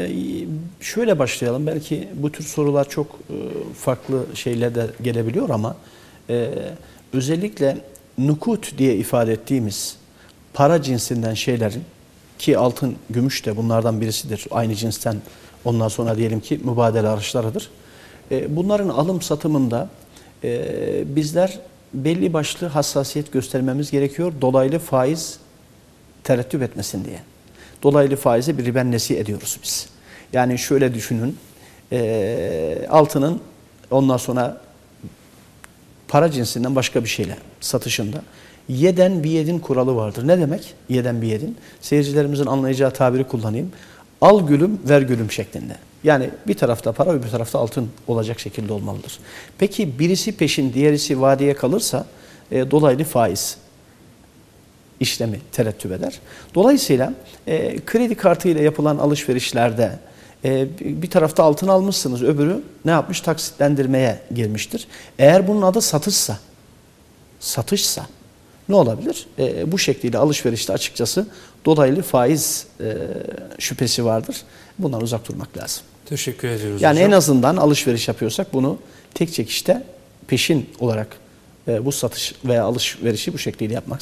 E, şöyle başlayalım. Belki bu tür sorular çok e, farklı şeyler de gelebiliyor ama e, özellikle nukut diye ifade ettiğimiz para cinsinden şeylerin ki altın, gümüş de bunlardan birisidir. Aynı cinsten ondan sonra diyelim ki mübadele araçlarıdır. Bunların alım satımında bizler belli başlı hassasiyet göstermemiz gerekiyor. Dolaylı faiz terettüp etmesin diye. Dolaylı faize bir riben nesi ediyoruz biz. Yani şöyle düşünün, e, altının ondan sonra para cinsinden başka bir şeyle satışında yeden bir yedin kuralı vardır. Ne demek yeden bir yedin? Seyircilerimizin anlayacağı tabiri kullanayım. Al gülüm ver gülüm şeklinde. Yani bir tarafta para öbür tarafta altın olacak şekilde olmalıdır. Peki birisi peşin diğerisi vadeye kalırsa e, dolaylı faiz işlemi terettüp eder. Dolayısıyla e, kredi kartıyla yapılan alışverişlerde e, bir tarafta altın almışsınız öbürü ne yapmış taksitlendirmeye girmiştir. Eğer bunun adı satışsa, satışsa ne olabilir? E, bu şekliyle alışverişte açıkçası dolaylı faiz e, şüphesi vardır. Bundan uzak durmak lazım. Teşekkür ediyoruz Yani hocam. en azından alışveriş yapıyorsak bunu tek çekişte peşin olarak e, bu satış veya alışverişi bu şekliyle yapmak